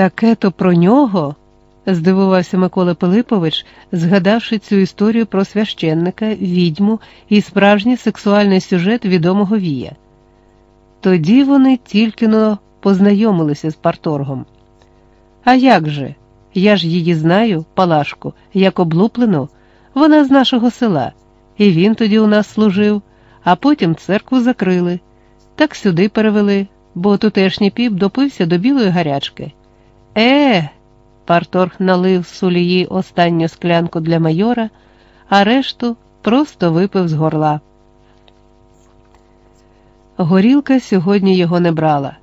Таке то про нього? здивувався Микола Пилипович, згадавши цю історію про священника, відьму і справжній сексуальний сюжет відомого Вія. Тоді вони тільки но познайомилися з парторгом. А як же? Я ж її знаю, Палашку, як облуплену, вона з нашого села, і він тоді у нас служив, а потім церкву закрили, так сюди перевели, бо тутешній піп допився до білої гарячки. Е, парторг налив сулії останню склянку для майора, а решту просто випив з горла. Горілка сьогодні його не брала,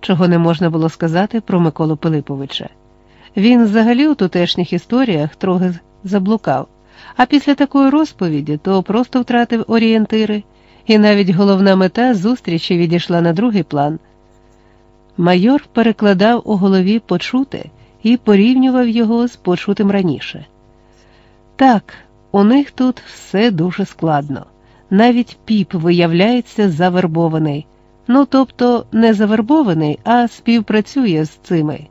чого не можна було сказати про Миколу Пилиповича. Він взагалі у тутешніх історіях трохи заблукав, а після такої розповіді то просто втратив орієнтири, і навіть головна мета зустрічі відійшла на другий план. Майор перекладав у голові почути і порівнював його з почутим раніше. Так, у них тут все дуже складно. Навіть піп виявляється завербований, ну тобто не завербований, а співпрацює з цими.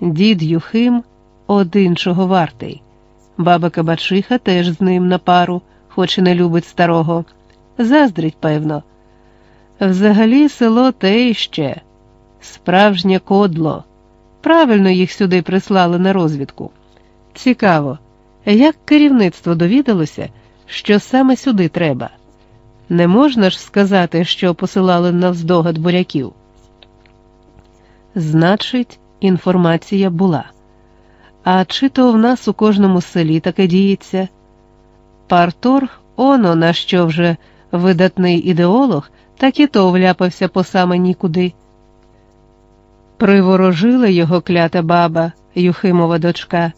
Дід Юхим один чого вартий. Баба Кабачиха теж з ним на пару, хоч і не любить старого. Заздрить, певно. Взагалі село те іще, справжнє кодло. Правильно їх сюди прислали на розвідку. Цікаво, як керівництво довідалося, що саме сюди треба. Не можна ж сказати, що посилали навздогад буряків. Значить, інформація була. А чи то в нас у кожному селі таке діється? Парторг, оно на що вже видатний ідеолог, так і то вляпався по саме нікуди. Приворожила його клята баба, Юхимова дочка,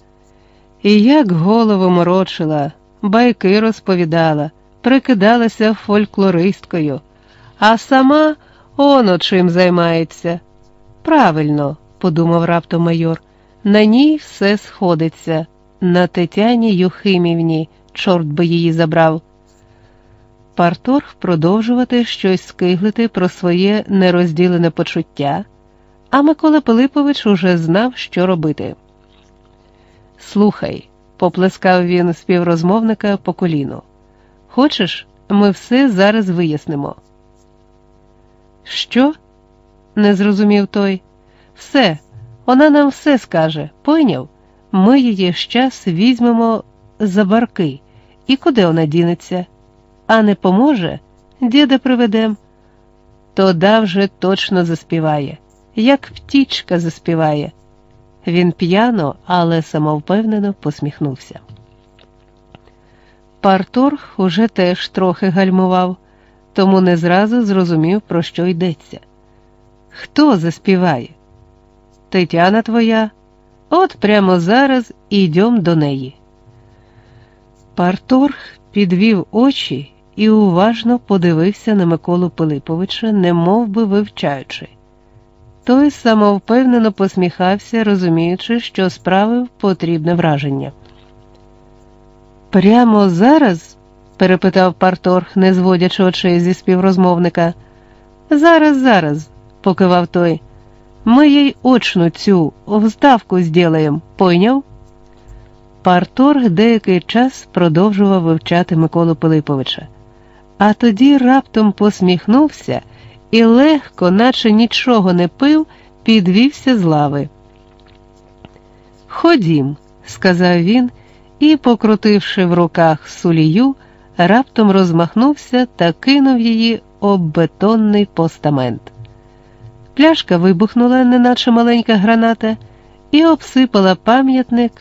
і як голову морочила, байки розповідала, прикидалася фольклористкою, а сама оно чим займається. Правильно, подумав раптом майор, на ній все сходиться, на Тетяні Юхимівні, чорт би її забрав. Парторг продовжувати щось скиглити про своє нерозділене почуття, а Микола Пилипович уже знав, що робити. Слухай, поплескав він співрозмовника по коліну. Хочеш, ми все зараз вияснимо. Що? не зрозумів той. Все, вона нам все скаже, пойняв? Ми її щас візьмемо за барки. І куди вона дінеться? А не поможе, діда приведем. Тода вже точно заспіває, як птічка заспіває. Він п'яно, але самовпевнено посміхнувся. Парторг уже теж трохи гальмував, тому не зразу зрозумів, про що йдеться. Хто заспіває? Тетяна твоя, от прямо зараз ідем до неї. Парторг підвів очі і уважно подивився на Миколу Пилиповича, немов би вивчаючи. Той самовпевнено посміхався, розуміючи, що справив потрібне враження. Прямо зараз? перепитав Парторг, не зводячи очей зі співрозмовника. Зараз, зараз, покивав той. Ми їй очну цю вставку зділаєм, пойняв? Парторг деякий час продовжував вивчати Миколу Пилиповича, а тоді раптом посміхнувся і легко, наче нічого не пив, підвівся з лави. Ходім, сказав він і, покрутивши в руках сулію, раптом розмахнувся та кинув її об бетонний постамент. Пляшка вибухнула, неначе маленька граната, і обсипала пам'ятник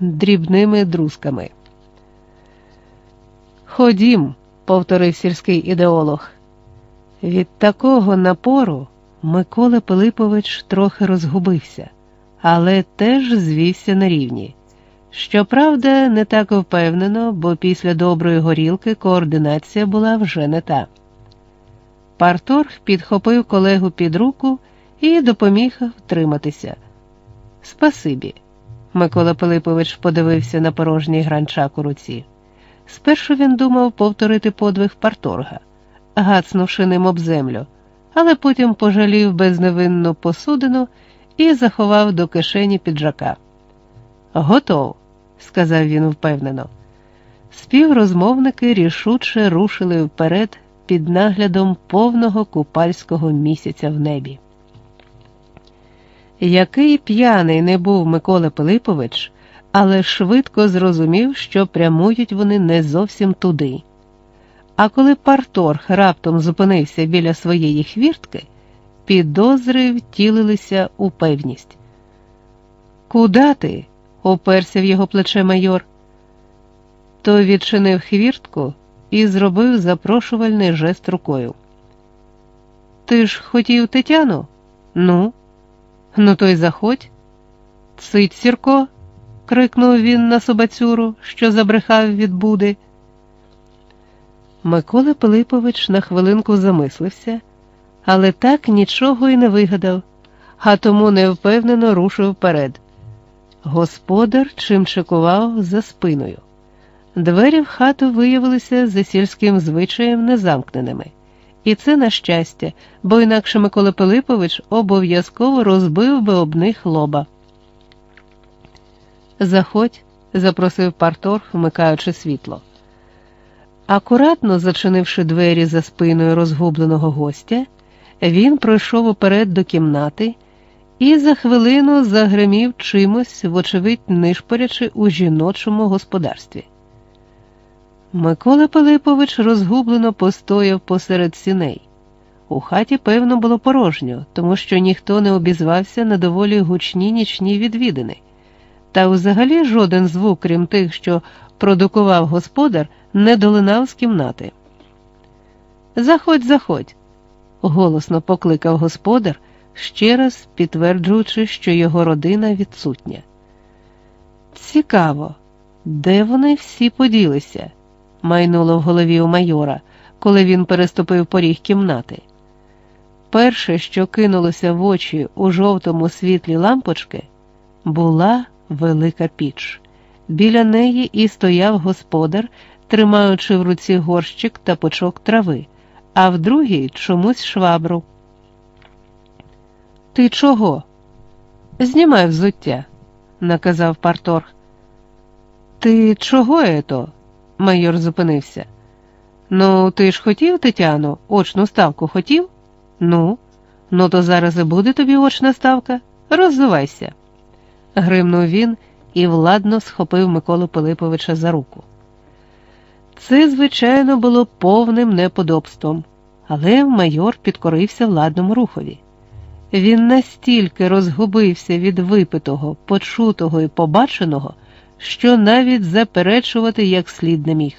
дрібними друзками. Ходім, повторив сільський ідеолог. Від такого напору Микола Пилипович трохи розгубився, але теж звівся на рівні. Щоправда, не так впевнено, бо після доброї горілки координація була вже не та. Парторг підхопив колегу під руку і допоміг втриматися. Спасибі. Микола Пилипович подивився на порожній гранчак у руці. Спершу він думав повторити подвиг парторга, гацнувши ним об землю, але потім пожалів безневинну посудину і заховав до кишені піджака. Готов, сказав він впевнено. Співрозмовники рішуче рушили вперед під наглядом повного купальського місяця в небі. Який п'яний не був Микола Пилипович, але швидко зрозумів, що прямують вони не зовсім туди. А коли парторг раптом зупинився біля своєї хвіртки, підозри втілилися у певність. Куда ти? оперся в його плече майор. Той відчинив хвіртку і зробив запрошувальний жест рукою. Ти ж хотів Тетяну? Ну, ну то й заходь. Цить, Сірко, крикнув він на собацюру, що забрехав від Буди. Микола Пилипович на хвилинку замислився, але так нічого й не вигадав, а тому невпевнено рушив вперед. Господар чимчикував за спиною. Двері в хату виявилися за сільським звичаєм незамкненими. І це на щастя, бо інакше Микола Пилипович обов'язково розбив би об них лоба. Заходь, запросив парторг, вмикаючи світло. Акуратно зачинивши двері за спиною розгубленого гостя, він пройшов уперед до кімнати і за хвилину загримів чимось, вочевидь, нишпорячи у жіночому господарстві. Микола Пилипович розгублено постояв посеред сіней. У хаті, певно, було порожньо, тому що ніхто не обізвався на доволі гучні нічні відвідини, та взагалі жоден звук, крім тих, що продукував господар, не долинав з кімнати. Заходь, заходь, голосно покликав господар, ще раз підтверджуючи, що його родина відсутня. Цікаво, де вони всі поділися? майнуло в голові у майора, коли він переступив поріг кімнати. Перше, що кинулося в очі у жовтому світлі лампочки, була велика піч. Біля неї і стояв господар, тримаючи в руці горщик та пучок трави, а в другій чомусь швабру. Ти чого? Знімай взуття, наказав парторг. Ти чого ето? Майор зупинився. Ну, ти ж хотів, Тетяно, очну ставку хотів? Ну, ну то зараз і буде тобі очна ставка. Роззувайся. Гримнув він і владно схопив Миколу Пилиповича за руку. Це, звичайно, було повним неподобством, але майор підкорився владному рухові. Він настільки розгубився від випитого, почутого і побаченого що навіть заперечувати як слід не міг.